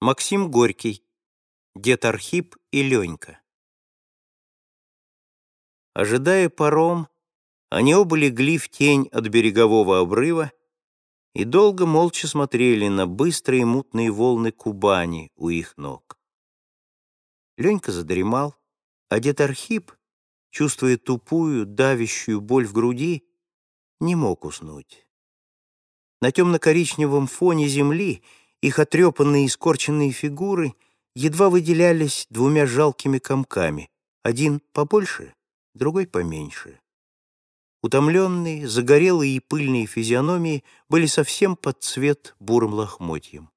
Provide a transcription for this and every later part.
Максим Горький, дед Архип и Ленька. Ожидая паром, они оба легли в тень от берегового обрыва и долго молча смотрели на быстрые мутные волны Кубани у их ног. Ленька задремал, а дед Архип, чувствуя тупую, давящую боль в груди, не мог уснуть. На темно-коричневом фоне земли их отрепанные и скорченные фигуры едва выделялись двумя жалкими комками, один побольше, другой поменьше. Утомленные, загорелые и пыльные физиономии были совсем под цвет бурым лохмотьем.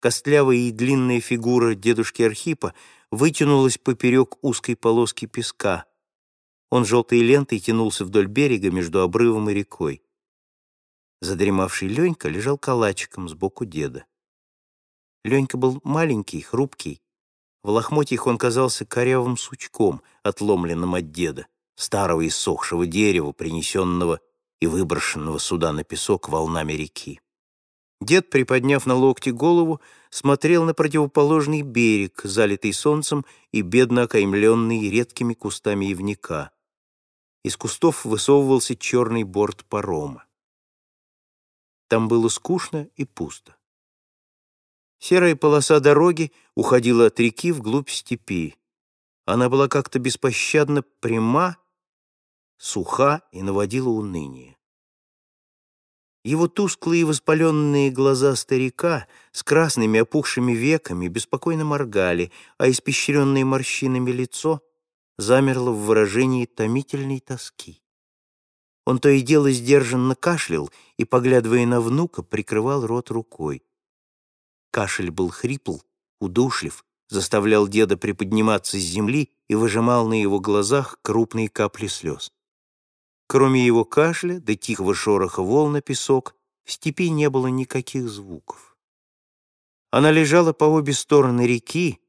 Костлявая и длинная фигура дедушки Архипа вытянулась поперек узкой полоски песка. Он желтой лентой тянулся вдоль берега между обрывом и рекой. Задремавший Ленька лежал калачиком сбоку деда. Ленька был маленький, хрупкий. В лохмотьях он казался корявым сучком, отломленным от деда, старого иссохшего дерева, принесенного и выброшенного сюда на песок волнами реки. Дед, приподняв на локти голову, смотрел на противоположный берег, залитый солнцем и бедно окаймленный редкими кустами ивника. Из кустов высовывался черный борт парома. Там было скучно и пусто. Серая полоса дороги уходила от реки вглубь степи. Она была как-то беспощадно пряма, суха и наводила уныние. Его тусклые воспаленные глаза старика с красными опухшими веками беспокойно моргали, а испещренное морщинами лицо замерло в выражении томительной тоски. Он то и дело сдержанно кашлял и, поглядывая на внука, прикрывал рот рукой. Кашель был хрипл, удушлив, заставлял деда приподниматься с земли и выжимал на его глазах крупные капли слез. Кроме его кашля до тихого шороха волн на песок, в степи не было никаких звуков. Она лежала по обе стороны реки,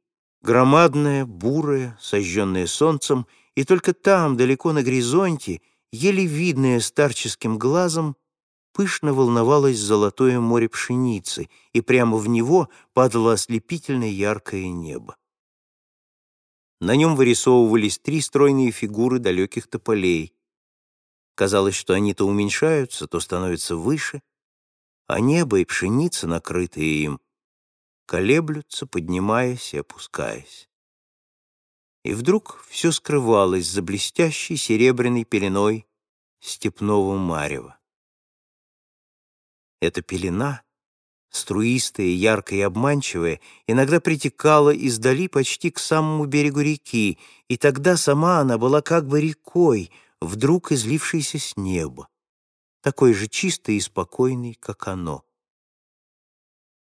громадная, бурая, сожженная солнцем, и только там, далеко на горизонте, еле видное старческим глазом, пышно волновалось золотое море пшеницы, и прямо в него падало ослепительное яркое небо. На нем вырисовывались три стройные фигуры далеких тополей. Казалось, что они то уменьшаются, то становятся выше, а небо и пшеница, накрытые им, колеблются, поднимаясь и опускаясь и вдруг все скрывалось за блестящей серебряной пеленой степного марева. Эта пелена, струистая, яркая и обманчивая, иногда притекала издали почти к самому берегу реки, и тогда сама она была как бы рекой, вдруг излившейся с неба, такой же чистой и спокойной, как оно.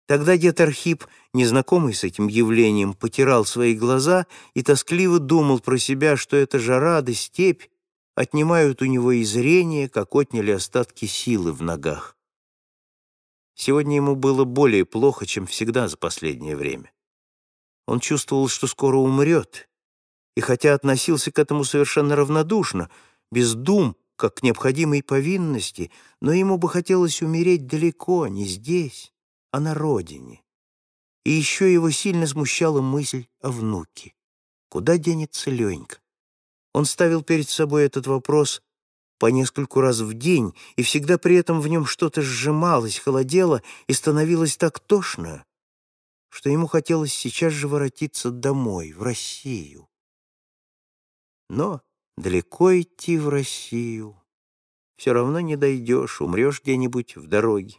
Тогда дед Архип, незнакомый с этим явлением, потирал свои глаза и тоскливо думал про себя, что эта жара да степь отнимают у него и зрение, как отняли остатки силы в ногах. Сегодня ему было более плохо, чем всегда за последнее время. Он чувствовал, что скоро умрет, и хотя относился к этому совершенно равнодушно, без дум, как к необходимой повинности, но ему бы хотелось умереть далеко, не здесь а на родине. И еще его сильно смущала мысль о внуке. Куда денется Ленька? Он ставил перед собой этот вопрос по нескольку раз в день, и всегда при этом в нем что-то сжималось, холодело и становилось так тошно, что ему хотелось сейчас же воротиться домой, в Россию. Но далеко идти в Россию. Все равно не дойдешь, умрешь где-нибудь в дороге.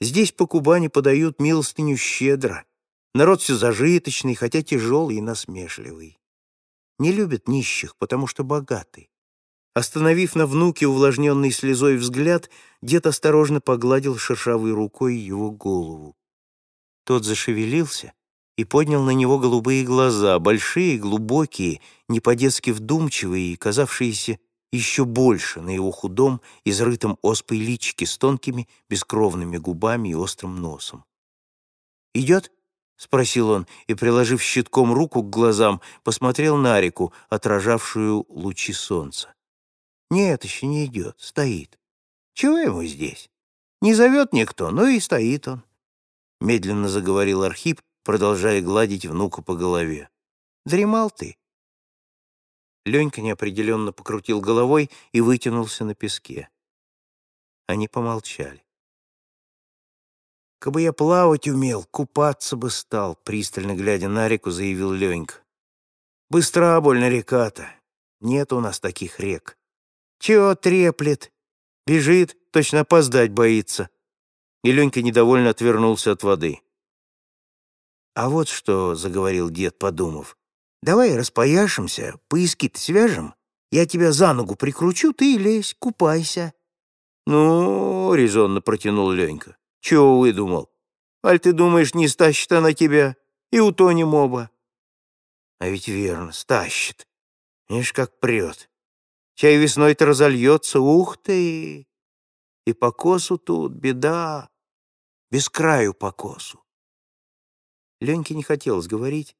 Здесь по Кубани подают милостыню щедро. Народ все зажиточный, хотя тяжелый и насмешливый. Не любят нищих, потому что богаты. Остановив на внуке увлажненный слезой взгляд, дед осторожно погладил шершавой рукой его голову. Тот зашевелился и поднял на него голубые глаза, большие, глубокие, не по-детски вдумчивые и казавшиеся еще больше на его худом, изрытом оспой личике с тонкими, бескровными губами и острым носом. «Идет?» — спросил он, и, приложив щитком руку к глазам, посмотрел на реку, отражавшую лучи солнца. «Нет, еще не идет, стоит. Чего ему здесь? Не зовет никто, но и стоит он. — медленно заговорил Архип, продолжая гладить внука по голове. «Дремал ты?» Ленька неопределенно покрутил головой и вытянулся на песке. Они помолчали. «Кабы я плавать умел, купаться бы стал», — пристально глядя на реку, заявил Ленька. «Быстра больно река-то. Нет у нас таких рек. Чего треплет? Бежит, точно опоздать боится». И Ленька недовольно отвернулся от воды. «А вот что», — заговорил дед, подумав, «давай распояшемся, поиски-то свяжем, я тебя за ногу прикручу, ты лезь, купайся». «Ну, — резонно протянул Ленька, — чего выдумал? Аль ты думаешь, не стащит она тебя? И утонем оба». «А ведь верно, стащит. Видишь, как прет. Чай весной-то разольется, ух ты! И по косу тут беда, без краю по косу. Леньке не хотелось говорить,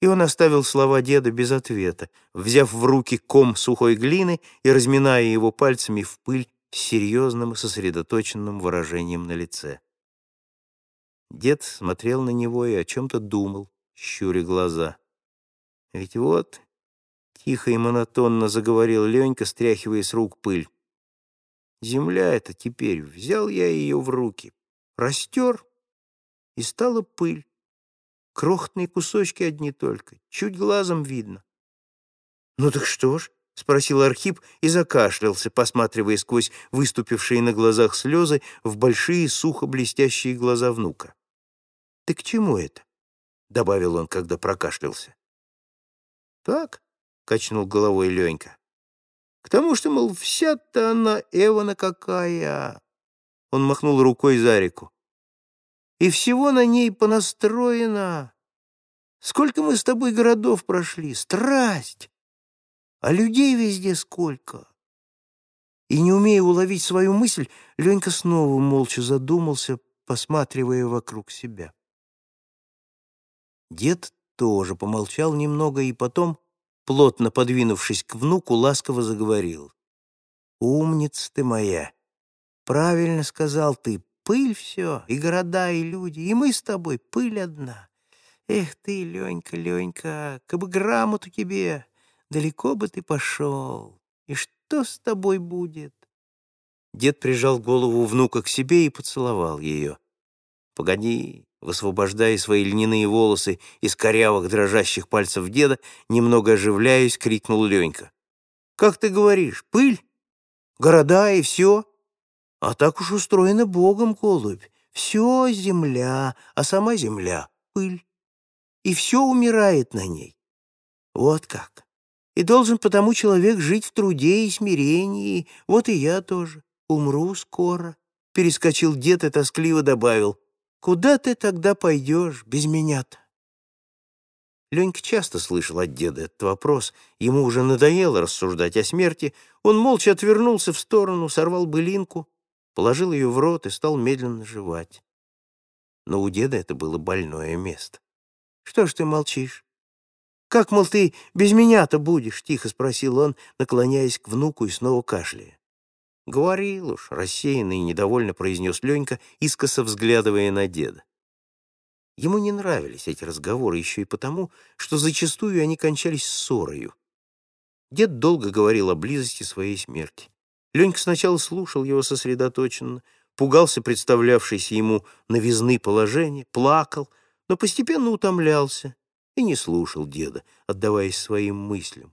и он оставил слова деда без ответа, взяв в руки ком сухой глины и разминая его пальцами в пыль с серьезным и сосредоточенным выражением на лице. Дед смотрел на него и о чем-то думал, щуря глаза. «Ведь вот...» — тихо и монотонно заговорил Ленька, стряхивая с рук пыль. «Земля эта теперь, взял я ее в руки, растер, и стала пыль. Крохотные кусочки одни только, чуть глазом видно. «Ну так что ж?» — спросил Архип и закашлялся, посматривая сквозь выступившие на глазах слезы в большие сухо-блестящие глаза внука. «Ты к чему это?» — добавил он, когда прокашлялся. «Так», — качнул головой Ленька, — «к тому, что, мол, вся-то она Эвана какая!» Он махнул рукой за реку и всего на ней понастроено. Сколько мы с тобой городов прошли, страсть, а людей везде сколько. И не умея уловить свою мысль, Ленька снова молча задумался, посматривая вокруг себя. Дед тоже помолчал немного и потом, плотно подвинувшись к внуку, ласково заговорил. «Умница ты моя! Правильно сказал ты, Пыль все, и города, и люди, и мы с тобой, пыль одна. Эх ты, Ленька, Ленька, как бы грамоту тебе, далеко бы ты пошел. И что с тобой будет? Дед прижал голову внука к себе и поцеловал ее. «Погоди», высвобождая свои льняные волосы из корявых дрожащих пальцев деда, немного оживляясь, крикнул Ленька. «Как ты говоришь, пыль? Города и все?» А так уж устроена Богом голубь. Все земля, а сама земля — пыль. И все умирает на ней. Вот как. И должен потому человек жить в труде и смирении. Вот и я тоже. Умру скоро. Перескочил дед и тоскливо добавил. Куда ты тогда пойдешь без меня-то? Ленька часто слышал от деда этот вопрос. Ему уже надоело рассуждать о смерти. Он молча отвернулся в сторону, сорвал былинку положил ее в рот и стал медленно жевать. Но у деда это было больное место. «Что ж ты молчишь? Как, мол, ты без меня-то будешь?» — тихо спросил он, наклоняясь к внуку и снова кашляя. «Говорил уж», — рассеянно и недовольно произнес Ленька, искоса взглядывая на деда. Ему не нравились эти разговоры еще и потому, что зачастую они кончались ссорою. Дед долго говорил о близости своей смерти. Ленька сначала слушал его сосредоточенно, пугался представлявшейся ему новизны положения, плакал, но постепенно утомлялся и не слушал деда, отдаваясь своим мыслям.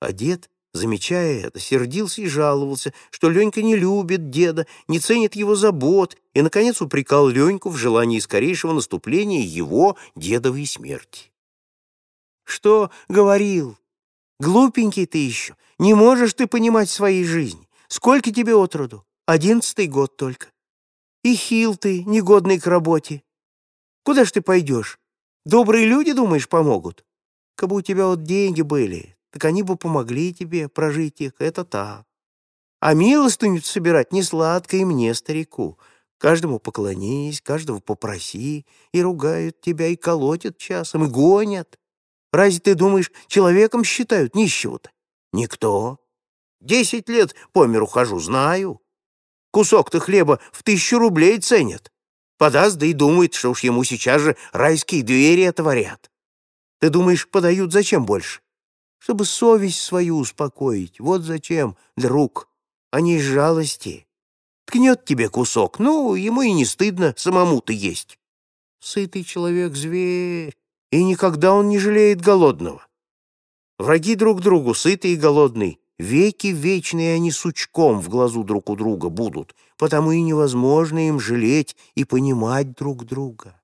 А дед, замечая это, сердился и жаловался, что Ленька не любит деда, не ценит его забот, и, наконец, упрекал Леньку в желании скорейшего наступления его дедовой смерти. «Что говорил? Глупенький ты еще, не можешь ты понимать своей жизни. Сколько тебе отроду? Одиннадцатый год только. И хил ты, негодный к работе. Куда ж ты пойдешь? Добрые люди, думаешь, помогут? Кабы у тебя вот деньги были, так они бы помогли тебе прожить их, это так. А милостыню собирать не сладко и мне, старику. Каждому поклонись, каждого попроси, и ругают тебя, и колотят часом, и гонят. Разве ты думаешь, человеком считают нищего-то? Никто. Десять лет по миру хожу, знаю. Кусок-то хлеба в тысячу рублей ценят. Подаст, да и думает, что уж ему сейчас же райские двери отворят. Ты думаешь, подают зачем больше? Чтобы совесть свою успокоить. Вот зачем, друг, а не из жалости. Ткнет тебе кусок, ну, ему и не стыдно самому-то есть. Сытый человек — зверь, и никогда он не жалеет голодного. Враги друг другу, сытый и голодный, веки вечные они сучком в глазу друг у друга будут, потому и невозможно им жалеть и понимать друг друга.